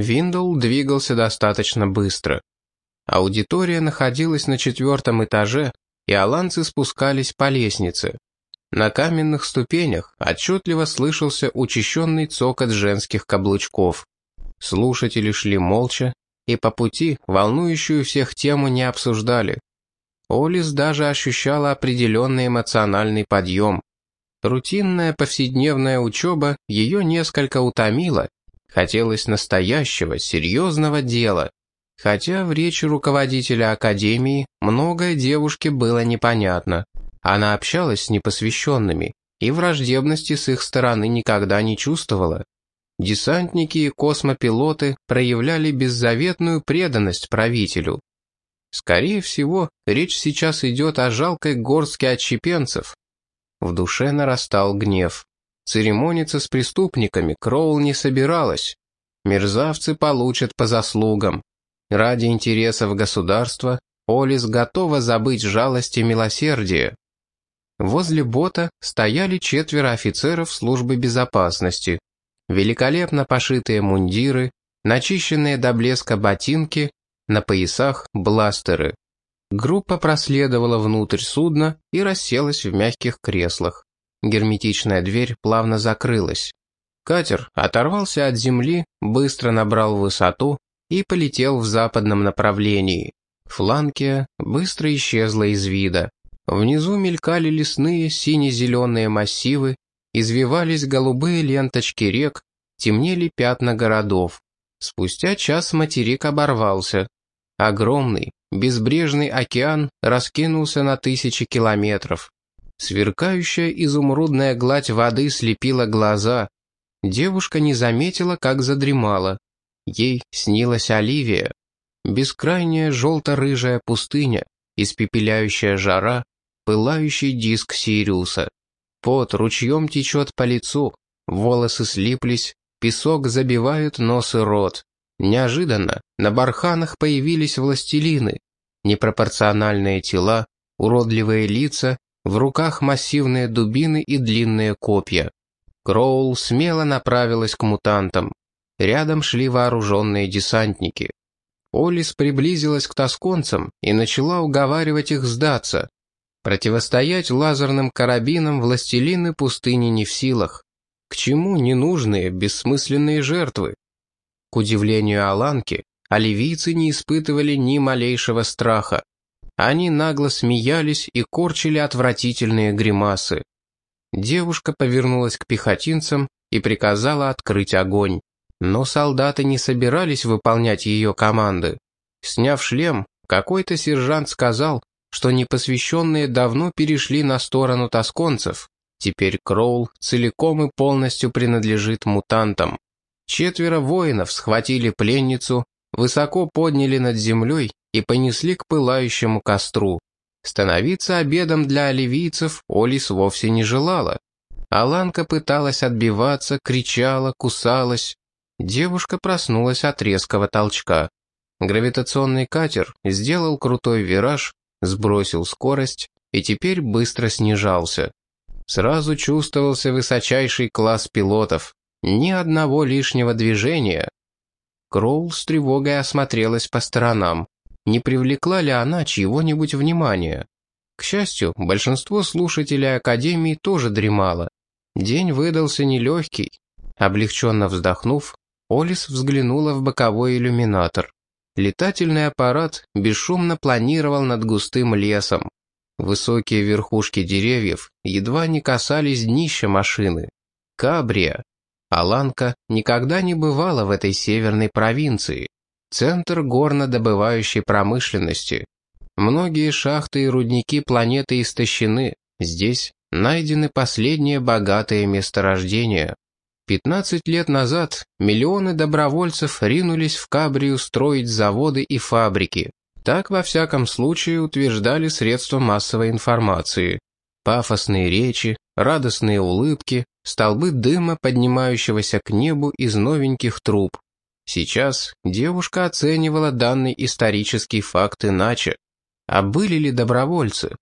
Виндл двигался достаточно быстро. Аудитория находилась на четвертом этаже, и аланцы спускались по лестнице. На каменных ступенях отчетливо слышался учащенный цокот женских каблучков. Слушатели шли молча, и по пути волнующую всех тему не обсуждали. Олис даже ощущала определенный эмоциональный подъем. Рутинная повседневная учеба ее несколько утомила, хотелось настоящего, серьезного дела. Хотя в речи руководителя академии многое девушке было непонятно. Она общалась с непосвященными и враждебности с их стороны никогда не чувствовала. Десантники и космопилоты проявляли беззаветную преданность правителю. Скорее всего, речь сейчас идет о жалкой горстке отщепенцев. В душе нарастал гнев. Церемониться с преступниками Кроул не собиралась. Мерзавцы получат по заслугам. Ради интересов государства Олис готова забыть жалость и милосердие. Возле бота стояли четверо офицеров службы безопасности. Великолепно пошитые мундиры, начищенные до блеска ботинки, на поясах бластеры. Группа проследовала внутрь судна и расселась в мягких креслах. Герметичная дверь плавно закрылась. Катер оторвался от земли, быстро набрал высоту и полетел в западном направлении. Фланкия быстро исчезла из вида. Внизу мелькали лесные сине-зеленые массивы, извивались голубые ленточки рек, темнели пятна городов. Спустя час материк оборвался. Огромный, безбрежный океан раскинулся на тысячи километров. Сверкающая изумрудная гладь воды слепила глаза. Девушка не заметила, как задремала. Ей снилась Оливия. Бескрайняя желто-рыжая пустыня, испепеляющая жара, пылающий диск Сириуса. Пот ручьем течет по лицу, волосы слиплись, песок забивает нос и рот. Неожиданно на барханах появились властелины, непропорциональные тела, уродливые лица, в руках массивные дубины и длинные копья. Кроул смело направилась к мутантам. Рядом шли вооруженные десантники. Олис приблизилась к тосконцам и начала уговаривать их сдаться. Противостоять лазерным карабинам властелины пустыни не в силах. К чему ненужные, бессмысленные жертвы? К удивлению Аланки, оливийцы не испытывали ни малейшего страха. Они нагло смеялись и корчили отвратительные гримасы. Девушка повернулась к пехотинцам и приказала открыть огонь. Но солдаты не собирались выполнять ее команды. Сняв шлем, какой-то сержант сказал, что непосвященные давно перешли на сторону тосконцев. Теперь Кроул целиком и полностью принадлежит мутантам. Четверо воинов схватили пленницу, высоко подняли над землей и понесли к пылающему костру. Становиться обедом для оливийцев Олис вовсе не желала. Аланка пыталась отбиваться, кричала, кусалась, Девушка проснулась от резкого толчка. Гравитационный катер сделал крутой вираж, сбросил скорость и теперь быстро снижался. Сразу чувствовался высочайший класс пилотов. Ни одного лишнего движения. Кроул с тревогой осмотрелась по сторонам. Не привлекла ли она чьего-нибудь внимания? К счастью, большинство слушателей Академии тоже дремало. День выдался нелегкий. Облегченно вздохнув, Олис взглянула в боковой иллюминатор. Летательный аппарат бесшумно планировал над густым лесом. Высокие верхушки деревьев едва не касались днища машины. Кабрия. Аланка никогда не бывала в этой северной провинции. Центр горнодобывающей промышленности. Многие шахты и рудники планеты истощены. Здесь найдены последние богатые месторождения. 15 лет назад миллионы добровольцев ринулись в Кабрию строить заводы и фабрики. Так, во всяком случае, утверждали средства массовой информации. Пафосные речи, радостные улыбки, столбы дыма, поднимающегося к небу из новеньких труб. Сейчас девушка оценивала данный исторический факт иначе. А были ли добровольцы?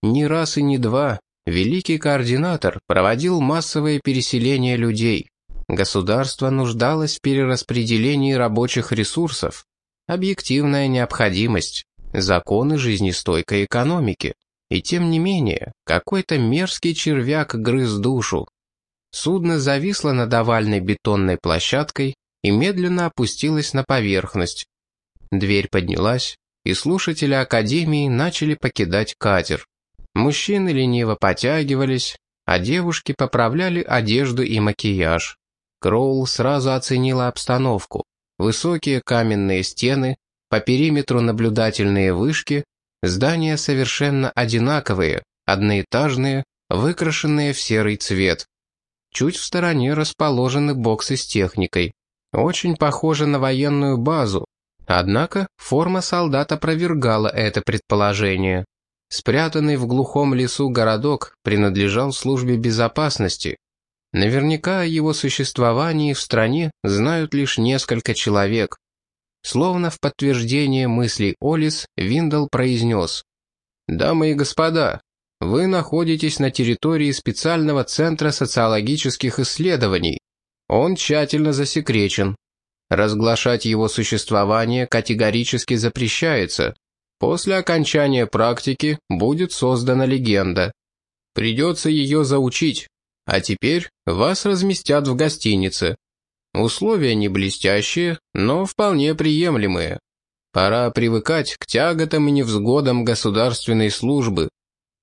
Ни раз и ни два великий координатор проводил массовое переселение людей. Государство нуждалось в перераспределении рабочих ресурсов. Объективная необходимость. Законы жизнестойкой экономики. И тем не менее, какой-то мерзкий червяк грыз душу. Судно зависло над овальной бетонной площадкой и медленно опустилось на поверхность. Дверь поднялась, и слушатели Академии начали покидать катер. Мужчины лениво потягивались, а девушки поправляли одежду и макияж. Кроул сразу оценила обстановку. Высокие каменные стены, по периметру наблюдательные вышки, здания совершенно одинаковые, одноэтажные, выкрашенные в серый цвет. Чуть в стороне расположены боксы с техникой. Очень похоже на военную базу. Однако форма солдат опровергала это предположение. Спрятанный в глухом лесу городок принадлежал службе безопасности. Наверняка о его существовании в стране знают лишь несколько человек. Словно в подтверждение мыслей Олис, Виндал произнес. «Дамы и господа, вы находитесь на территории специального центра социологических исследований. Он тщательно засекречен. Разглашать его существование категорически запрещается. После окончания практики будет создана легенда. Придется ее заучить. А теперь вас разместят в гостинице. Условия не блестящие, но вполне приемлемые. Пора привыкать к тяготам и невзгодам государственной службы.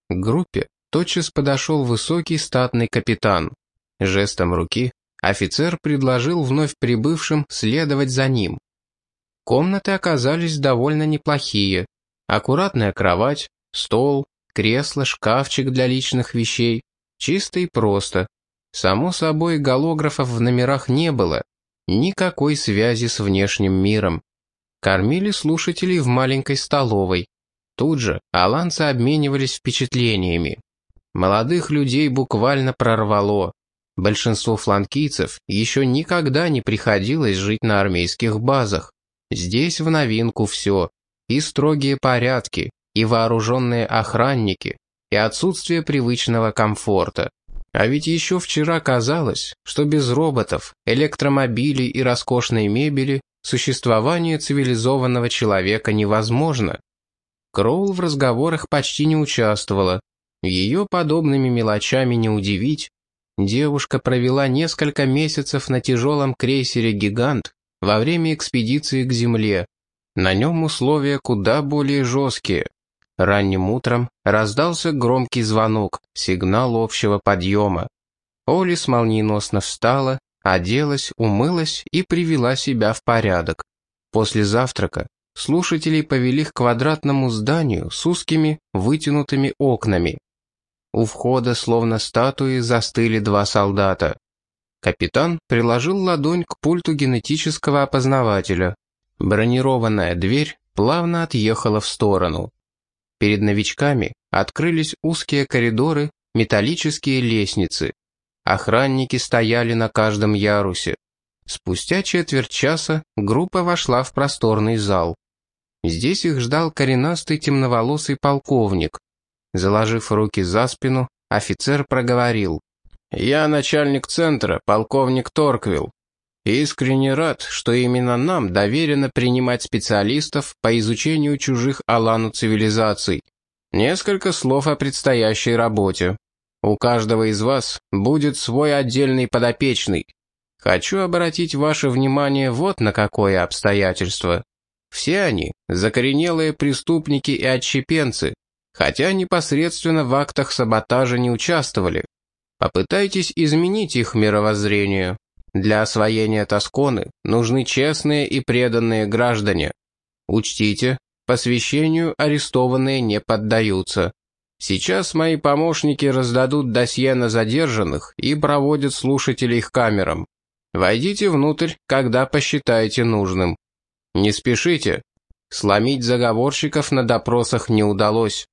К группе тотчас подошел высокий статный капитан. Жестом руки офицер предложил вновь прибывшим следовать за ним. Комнаты оказались довольно неплохие. Аккуратная кровать, стол, кресло, шкафчик для личных вещей. Чисто и просто. Само собой, голографов в номерах не было. Никакой связи с внешним миром. Кормили слушателей в маленькой столовой. Тут же аланцы обменивались впечатлениями. Молодых людей буквально прорвало. Большинству фланкийцев еще никогда не приходилось жить на армейских базах. Здесь в новинку все и строгие порядки, и вооруженные охранники, и отсутствие привычного комфорта. А ведь еще вчера казалось, что без роботов, электромобилей и роскошной мебели существование цивилизованного человека невозможно. Кроул в разговорах почти не участвовала. Ее подобными мелочами не удивить. Девушка провела несколько месяцев на тяжелом крейсере «Гигант» во время экспедиции к Земле, на нем условия куда более жесткие. Ранним утром раздался громкий звонок, сигнал общего подъема. Олис молниеносно встала, оделась, умылась и привела себя в порядок. После завтрака слушателей повели к квадратному зданию с узкими, вытянутыми окнами. У входа, словно статуи, застыли два солдата. Капитан приложил ладонь к пульту генетического опознавателя. Бронированная дверь плавно отъехала в сторону. Перед новичками открылись узкие коридоры, металлические лестницы. Охранники стояли на каждом ярусе. Спустя четверть часа группа вошла в просторный зал. Здесь их ждал коренастый темноволосый полковник. Заложив руки за спину, офицер проговорил. «Я начальник центра, полковник Торквилл. Искренне рад, что именно нам доверено принимать специалистов по изучению чужих Алану цивилизаций. Несколько слов о предстоящей работе. У каждого из вас будет свой отдельный подопечный. Хочу обратить ваше внимание вот на какое обстоятельство. Все они – закоренелые преступники и отщепенцы, хотя непосредственно в актах саботажа не участвовали. Попытайтесь изменить их мировоззрение. Для освоения Тосконы нужны честные и преданные граждане. Учтите, посвящению арестованные не поддаются. Сейчас мои помощники раздадут досье на задержанных и проводят слушателей к камерам. Войдите внутрь, когда посчитаете нужным. Не спешите. Сломить заговорщиков на допросах не удалось.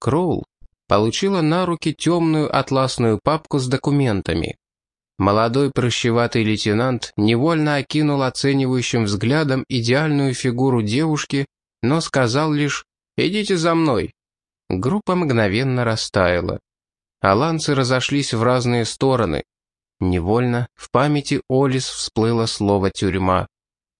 Кроул получила на руки темную атласную папку с документами. Молодой прыщеватый лейтенант невольно окинул оценивающим взглядом идеальную фигуру девушки, но сказал лишь «Идите за мной». Группа мгновенно растаяла. Аланцы разошлись в разные стороны. Невольно в памяти Олис всплыло слово «тюрьма».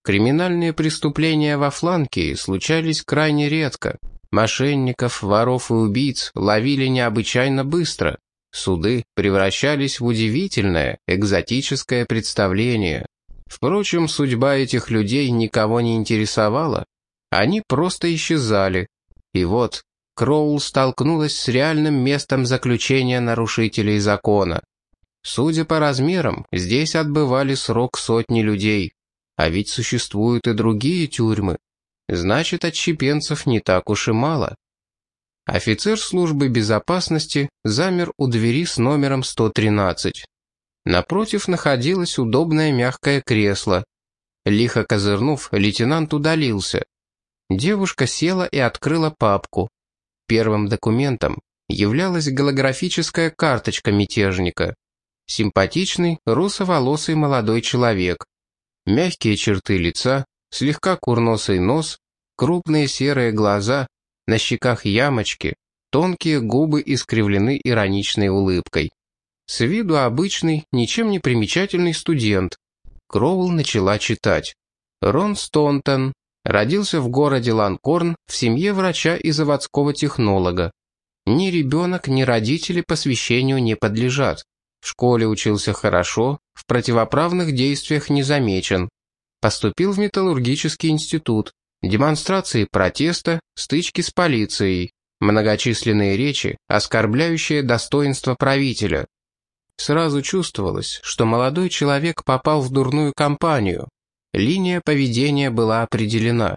Криминальные преступления во Фланкии случались крайне редко. Мошенников, воров и убийц ловили необычайно быстро. Суды превращались в удивительное, экзотическое представление. Впрочем, судьба этих людей никого не интересовала. Они просто исчезали. И вот, Кроул столкнулась с реальным местом заключения нарушителей закона. Судя по размерам, здесь отбывали срок сотни людей. А ведь существуют и другие тюрьмы. Значит, отщепенцев не так уж и мало. Офицер службы безопасности замер у двери с номером 113. Напротив находилось удобное мягкое кресло. Лихо козырнув, лейтенант удалился. Девушка села и открыла папку. Первым документом являлась голографическая карточка мятежника. Симпатичный, русоволосый молодой человек. Мягкие черты лица, слегка курносый нос, крупные серые глаза, на щеках ямочки, тонкие губы искривлены ироничной улыбкой. С виду обычный, ничем не примечательный студент. Кроул начала читать. Рон Стонтон, Родился в городе Ланкорн в семье врача и заводского технолога. Ни ребенок, ни родители посвящению не подлежат. В школе учился хорошо, в противоправных действиях не замечен. Поступил в металлургический институт. Демонстрации протеста, стычки с полицией, многочисленные речи, оскорбляющие достоинство правителя. Сразу чувствовалось, что молодой человек попал в дурную компанию, Линия поведения была определена.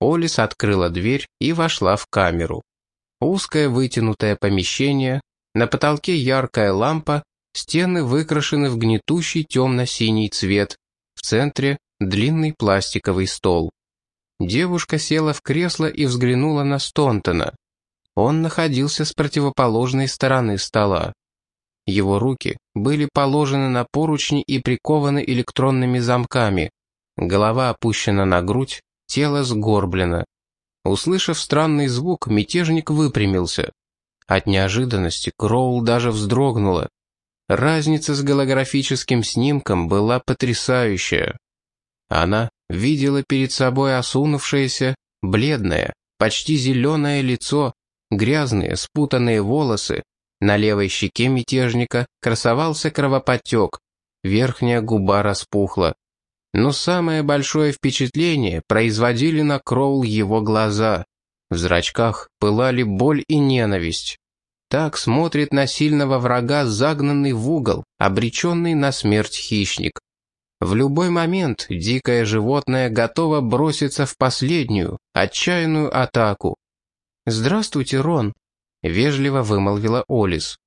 Олис открыла дверь и вошла в камеру. Узкое вытянутое помещение, на потолке яркая лампа, стены выкрашены в гнетущий темно-синий цвет, в центре длинный пластиковый стол. Девушка села в кресло и взглянула на Стонтона. Он находился с противоположной стороны стола. Его руки были положены на поручни и прикованы электронными замками. Голова опущена на грудь, тело сгорблено. Услышав странный звук, мятежник выпрямился. От неожиданности Кроул даже вздрогнула. Разница с голографическим снимком была потрясающая. Она видела перед собой осунувшееся, бледное, почти зеленое лицо, грязные, спутанные волосы. На левой щеке мятежника красовался кровоподтек, верхняя губа распухла. Но самое большое впечатление производили на Кроул его глаза. В зрачках пылали боль и ненависть. Так смотрит на сильного врага загнанный в угол, обреченный на смерть хищник. В любой момент дикое животное готово броситься в последнюю, отчаянную атаку. «Здравствуйте, Рон», — вежливо вымолвила Олис.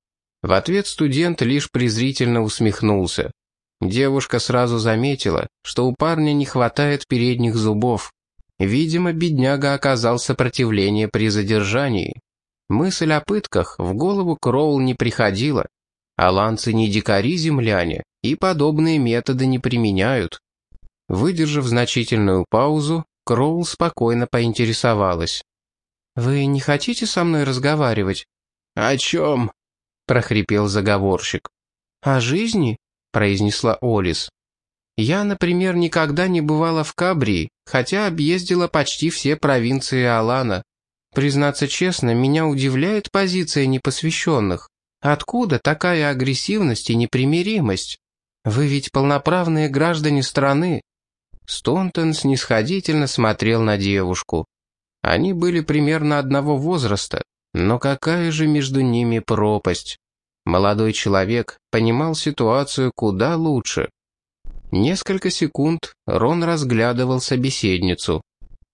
В ответ студент лишь презрительно усмехнулся. Девушка сразу заметила, что у парня не хватает передних зубов. Видимо, бедняга оказал сопротивление при задержании. Мысль о пытках в голову Кроул не приходила. Аланцы не дикари-земляне, и подобные методы не применяют. Выдержав значительную паузу, Кроул спокойно поинтересовалась. «Вы не хотите со мной разговаривать?» «О чем?» — прохрипел заговорщик. «О жизни?» произнесла Олис. «Я, например, никогда не бывала в Кабрии, хотя объездила почти все провинции Алана. Признаться честно, меня удивляет позиция непосвященных. Откуда такая агрессивность и непримиримость? Вы ведь полноправные граждане страны». Стонтон снисходительно смотрел на девушку. Они были примерно одного возраста, но какая же между ними пропасть? Молодой человек понимал ситуацию куда лучше. Несколько секунд Рон разглядывал собеседницу.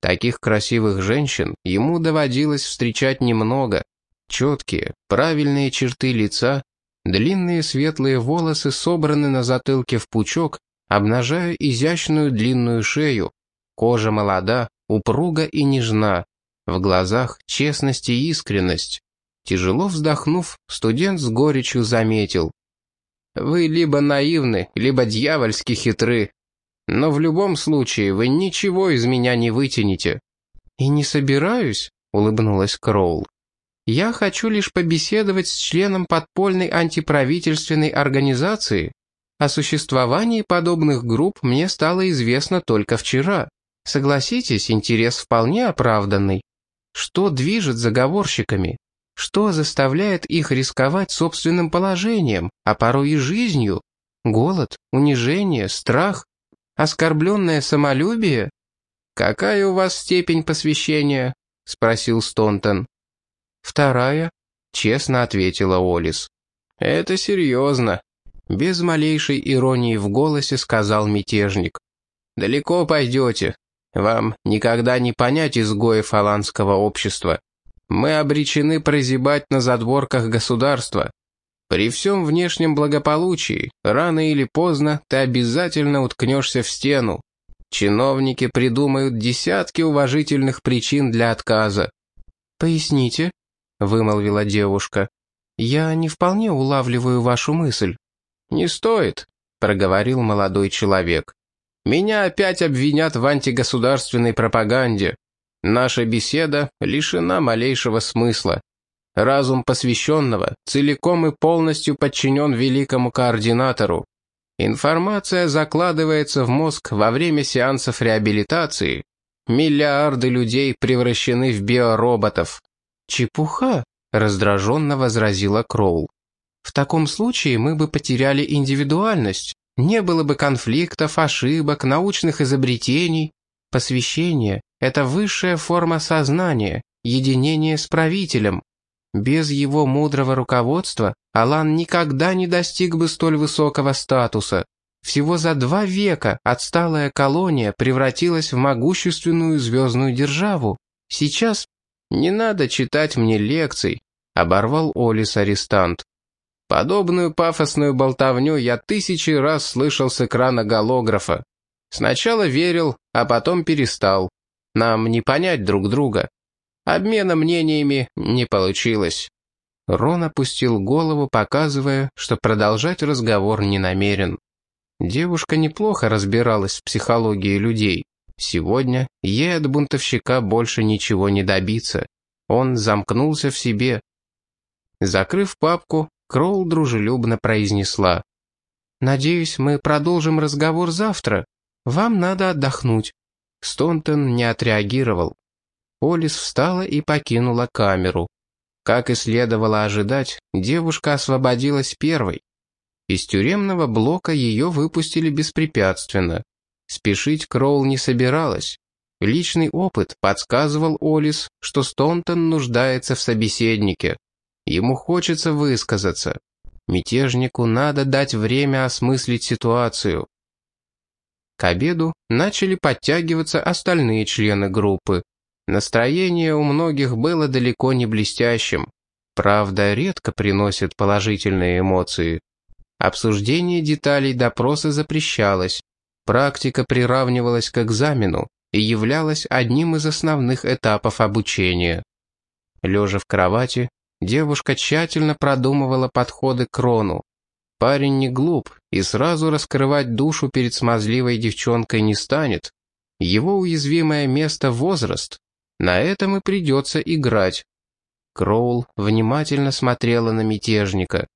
Таких красивых женщин ему доводилось встречать немного. Четкие, правильные черты лица, длинные светлые волосы собраны на затылке в пучок, обнажая изящную длинную шею. Кожа молода, упруга и нежна. В глазах честность и искренность. Тяжело вздохнув, студент с горечью заметил. «Вы либо наивны, либо дьявольски хитры. Но в любом случае вы ничего из меня не вытянете». «И не собираюсь», — улыбнулась Кроул. «Я хочу лишь побеседовать с членом подпольной антиправительственной организации. О существовании подобных групп мне стало известно только вчера. Согласитесь, интерес вполне оправданный. Что движет заговорщиками? Что заставляет их рисковать собственным положением, а порой и жизнью? Голод, унижение, страх, оскорбленное самолюбие? «Какая у вас степень посвящения?» — спросил Стонтон. «Вторая», — честно ответила Олис. «Это серьезно», — без малейшей иронии в голосе сказал мятежник. «Далеко пойдете. Вам никогда не понять изгоев аланского общества. Мы обречены прозябать на задворках государства. При всем внешнем благополучии, рано или поздно ты обязательно уткнешься в стену. Чиновники придумают десятки уважительных причин для отказа. «Поясните», — вымолвила девушка. «Я не вполне улавливаю вашу мысль». «Не стоит», — проговорил молодой человек. «Меня опять обвинят в антигосударственной пропаганде. Наша беседа лишена малейшего смысла. Разум посвященного целиком и полностью подчинен великому координатору. Информация закладывается в мозг во время сеансов реабилитации. Миллиарды людей превращены в биороботов. «Чепуха», — раздраженно возразила Кроул. «В таком случае мы бы потеряли индивидуальность. Не было бы конфликтов, ошибок, научных изобретений. Посвящение — это высшая форма сознания, единение с правителем. Без его мудрого руководства Алан никогда не достиг бы столь высокого статуса. Всего за два века отсталая колония превратилась в могущественную звездную державу. Сейчас не надо читать мне лекций, оборвал Олис арестант. Подобную пафосную болтовню я тысячи раз слышал с экрана голографа. Сначала верил, а потом перестал. Нам не понять друг друга. Обмена мнениями не получилось. Рон опустил голову, показывая, что продолжать разговор не намерен. Девушка неплохо разбиралась в психологии людей. Сегодня ей от бунтовщика больше ничего не добиться. Он замкнулся в себе. Закрыв папку, Кроул дружелюбно произнесла. «Надеюсь, мы продолжим разговор завтра. Вам надо отдохнуть». Стонтон не отреагировал. Олис встала и покинула камеру. Как и следовало ожидать, девушка освободилась первой. Из тюремного блока ее выпустили беспрепятственно. Спешить Кроул не собиралась. Личный опыт подсказывал Олис, что Стонтон нуждается в собеседнике. Ему хочется высказаться. Мятежнику надо дать время осмыслить ситуацию. К обеду начали подтягиваться остальные члены группы. Настроение у многих было далеко не блестящим. Правда, редко приносит положительные эмоции. Обсуждение деталей допроса запрещалось. Практика приравнивалась к экзамену и являлась одним из основных этапов обучения. Лежа в кровати, девушка тщательно продумывала подходы к Рону. Парень не глуп и сразу раскрывать душу перед смазливой девчонкой не станет. Его уязвимое место — возраст, на этом и придется играть. Кроул внимательно смотрела на мятежника.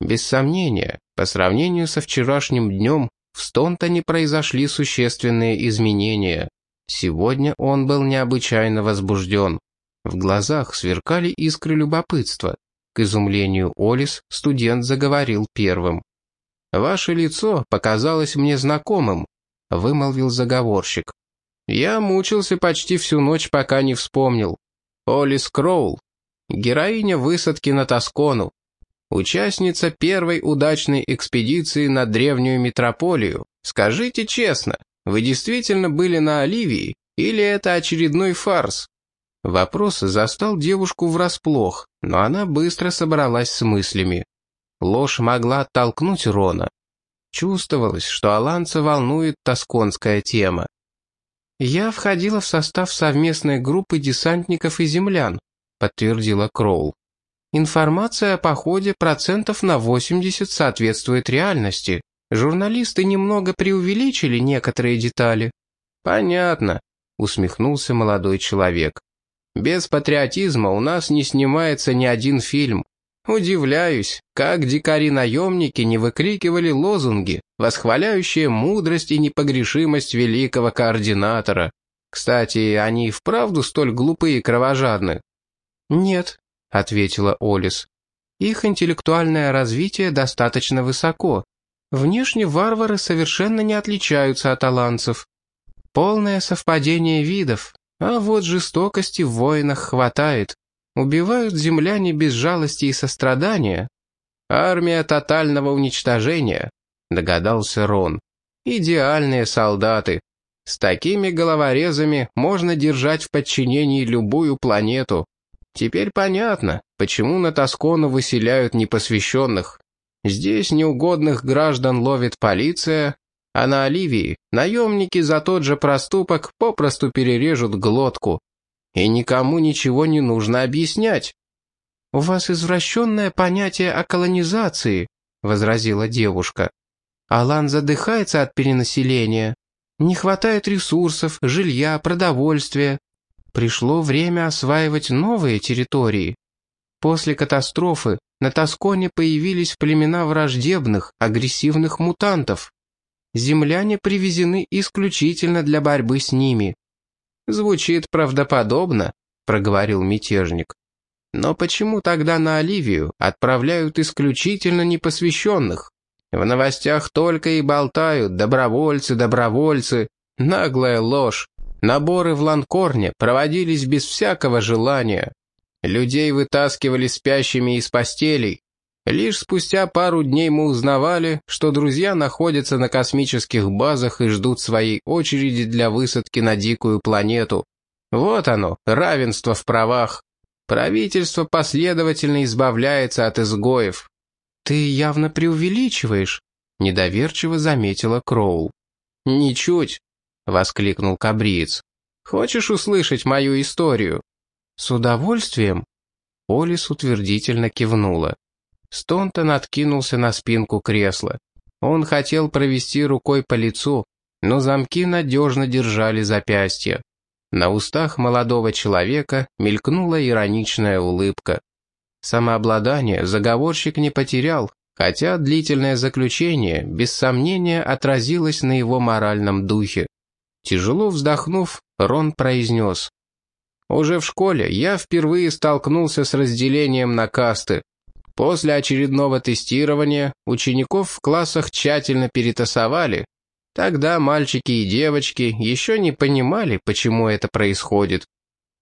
Без сомнения, по сравнению со вчерашним днем, в Стонтоне произошли существенные изменения. Сегодня он был необычайно возбужден. В глазах сверкали искры любопытства. К изумлению Олис студент заговорил первым. «Ваше лицо показалось мне знакомым», — вымолвил заговорщик. Я мучился почти всю ночь, пока не вспомнил. Олис Кроул, героиня высадки на Тоскону, участница первой удачной экспедиции на древнюю метрополию. Скажите честно, вы действительно были на Оливии, или это очередной фарс? Вопрос застал девушку врасплох, но она быстро собралась с мыслями. Ложь могла оттолкнуть Рона. Чувствовалось, что Аланца волнует тосконская тема. «Я входила в состав совместной группы десантников и землян», подтвердила Кроул. «Информация о походе процентов на 80 соответствует реальности. Журналисты немного преувеличили некоторые детали». «Понятно», усмехнулся молодой человек. «Без патриотизма у нас не снимается ни один фильм. Удивляюсь, как дикари-наемники не выкрикивали лозунги, восхваляющие мудрость и непогрешимость великого координатора. Кстати, они вправду столь глупы и кровожадны? «Нет», — ответила Олис. «Их интеллектуальное развитие достаточно высоко. Внешне варвары совершенно не отличаются от аланцев. Полное совпадение видов, а вот жестокости в войнах хватает. Убивают земляне без жалости и сострадания. Армия тотального уничтожения, догадался Рон. Идеальные солдаты. С такими головорезами можно держать в подчинении любую планету. Теперь понятно, почему на Тоскону выселяют непосвященных. Здесь неугодных граждан ловит полиция, а на Оливии наемники за тот же проступок попросту перережут глотку и никому ничего не нужно объяснять. «У вас извращенное понятие о колонизации», — возразила девушка. «Алан задыхается от перенаселения. Не хватает ресурсов, жилья, продовольствия. Пришло время осваивать новые территории. После катастрофы на Тосконе появились племена враждебных, агрессивных мутантов. Земляне привезены исключительно для борьбы с ними. «Звучит правдоподобно», — проговорил мятежник. «Но почему тогда на Оливию отправляют исключительно непосвященных? В новостях только и болтают добровольцы, добровольцы. Наглая ложь. Наборы в Ланкорне проводились без всякого желания. Людей вытаскивали спящими из постелей, Лишь спустя пару дней мы узнавали, что друзья находятся на космических базах и ждут своей очереди для высадки на дикую планету. Вот оно, равенство в правах. Правительство последовательно избавляется от изгоев. «Ты явно преувеличиваешь», — недоверчиво заметила Кроул. «Ничуть», — воскликнул Кабриец. «Хочешь услышать мою историю?» «С удовольствием», — Олис утвердительно кивнула. Стонтон откинулся на спинку кресла. Он хотел провести рукой по лицу, но замки надежно держали запястье. На устах молодого человека мелькнула ироничная улыбка. Самообладание заговорщик не потерял, хотя длительное заключение, без сомнения, отразилось на его моральном духе. Тяжело вздохнув, Рон произнес. «Уже в школе я впервые столкнулся с разделением на касты. После очередного тестирования учеников в классах тщательно перетасовали. Тогда мальчики и девочки еще не понимали, почему это происходит.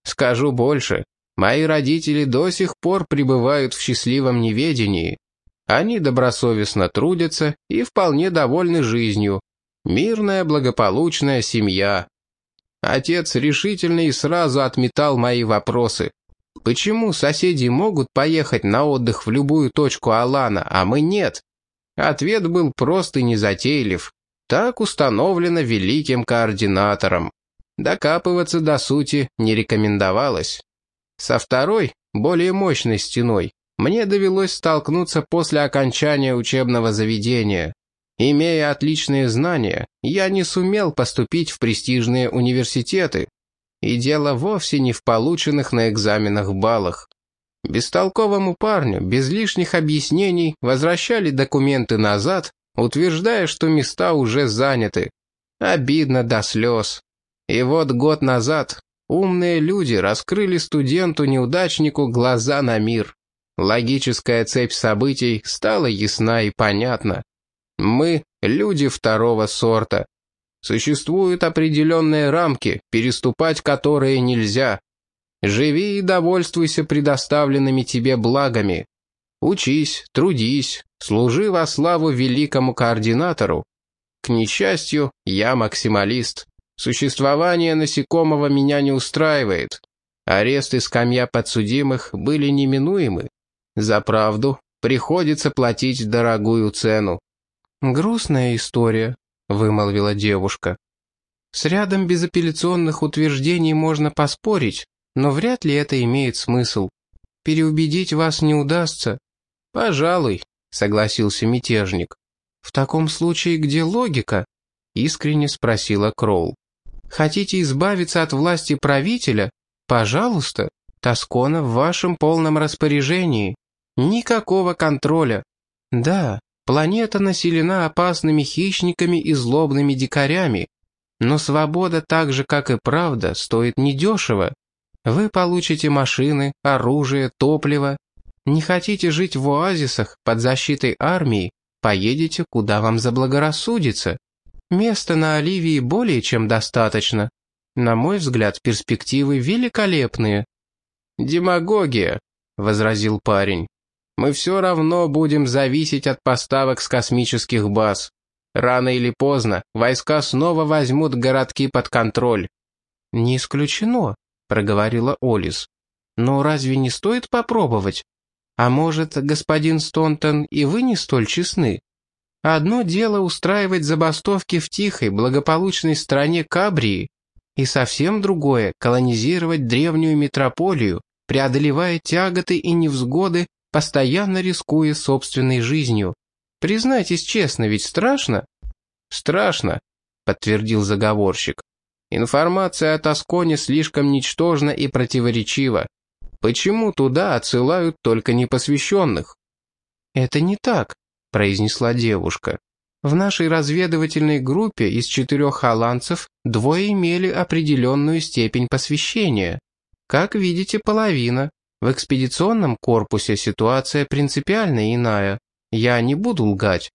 Скажу больше, мои родители до сих пор пребывают в счастливом неведении. Они добросовестно трудятся и вполне довольны жизнью. Мирная, благополучная семья. Отец решительно и сразу отметал мои вопросы. Почему соседи могут поехать на отдых в любую точку Алана, а мы нет? Ответ был прост и незатейлив. Так установлено великим координатором. Докапываться до сути не рекомендовалось. Со второй, более мощной стеной, мне довелось столкнуться после окончания учебного заведения. Имея отличные знания, я не сумел поступить в престижные университеты, и дело вовсе не в полученных на экзаменах баллах. Бестолковому парню без лишних объяснений возвращали документы назад, утверждая, что места уже заняты. Обидно до слез. И вот год назад умные люди раскрыли студенту-неудачнику глаза на мир. Логическая цепь событий стала ясна и понятна. Мы — люди второго сорта. Существуют определенные рамки, переступать которые нельзя. Живи и довольствуйся предоставленными тебе благами. Учись, трудись, служи во славу великому координатору. К несчастью, я максималист. Существование насекомого меня не устраивает. Арест и скамья подсудимых были неминуемы. За правду приходится платить дорогую цену. Грустная история, — вымолвила девушка. «С рядом безапелляционных утверждений можно поспорить, но вряд ли это имеет смысл. Переубедить вас не удастся». «Пожалуй», — согласился мятежник. «В таком случае где логика?» — искренне спросила Кроул. «Хотите избавиться от власти правителя? Пожалуйста, Тоскона в вашем полном распоряжении. Никакого контроля. Да, планета населена опасными хищниками и злобными дикарями. Но свобода так же, как и правда, стоит недешево. Вы получите машины, оружие, топливо. Не хотите жить в оазисах под защитой армии, поедете, куда вам заблагорассудится. Места на Оливии более чем достаточно. На мой взгляд, перспективы великолепные». «Демагогия», — возразил парень. «Мы все равно будем зависеть от поставок с космических баз. Рано или поздно войска снова возьмут городки под контроль». «Не исключено», — проговорила Олис. «Но разве не стоит попробовать? А может, господин Стонтон, и вы не столь честны? Одно дело устраивать забастовки в тихой, благополучной стране Кабрии, и совсем другое — колонизировать древнюю метрополию, преодолевая тяготы и невзгоды, постоянно рискуя собственной жизнью. Признайтесь честно, ведь страшно? Страшно, подтвердил заговорщик. Информация о Тосконе слишком ничтожна и противоречива. Почему туда отсылают только непосвященных? Это не так, произнесла девушка. В нашей разведывательной группе из четырех холландцев двое имели определенную степень посвящения. Как видите, половина. В экспедиционном корпусе ситуация принципиально иная. Я не буду лгать.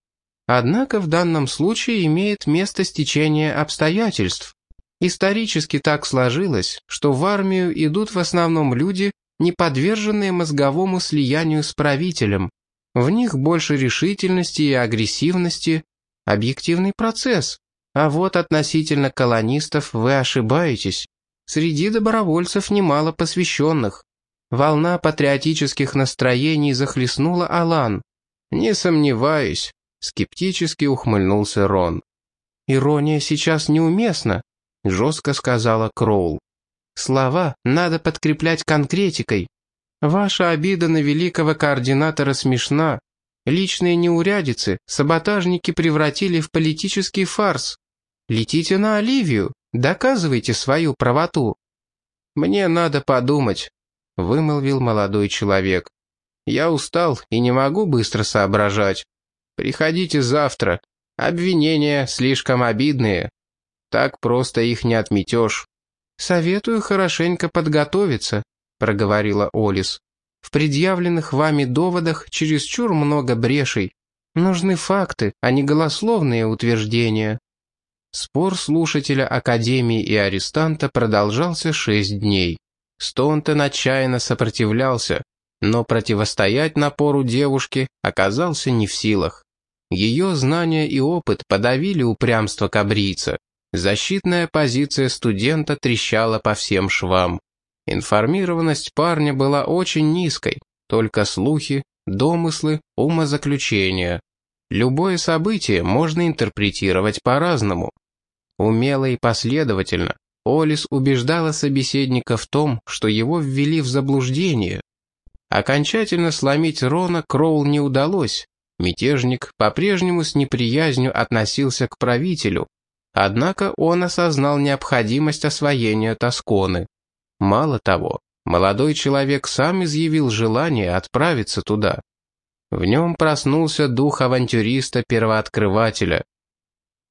Однако в данном случае имеет место стечение обстоятельств. Исторически так сложилось, что в армию идут в основном люди, не подверженные мозговому слиянию с правителем. В них больше решительности и агрессивности, объективный процесс. А вот относительно колонистов вы ошибаетесь. Среди добровольцев немало посвященных. Волна патриотических настроений захлестнула Алан. «Не сомневаюсь», — скептически ухмыльнулся Рон. «Ирония сейчас неуместна», — жестко сказала Кроул. «Слова надо подкреплять конкретикой. Ваша обида на великого координатора смешна, Личные неурядицы саботажники превратили в политический фарс. Летите на Оливию, доказывайте свою правоту». «Мне надо подумать», — вымолвил молодой человек. «Я устал и не могу быстро соображать. Приходите завтра. Обвинения слишком обидные. Так просто их не отметешь». «Советую хорошенько подготовиться», — проговорила Олис. В предъявленных вами доводах чересчур много брешей. Нужны факты, а не голословные утверждения». Спор слушателя Академии и арестанта продолжался шесть дней. Стонтон отчаянно сопротивлялся, но противостоять напору девушки оказался не в силах. Ее знания и опыт подавили упрямство кабрийца. Защитная позиция студента трещала по всем швам. Информированность парня была очень низкой, только слухи, домыслы, умозаключения. Любое событие можно интерпретировать по-разному. Умело и последовательно Олис убеждала собеседника в том, что его ввели в заблуждение. Окончательно сломить Рона Кроул не удалось. Мятежник по-прежнему с неприязнью относился к правителю. Однако он осознал необходимость освоения Тосконы. Мало того, молодой человек сам изъявил желание отправиться туда. В нем проснулся дух авантюриста-первооткрывателя.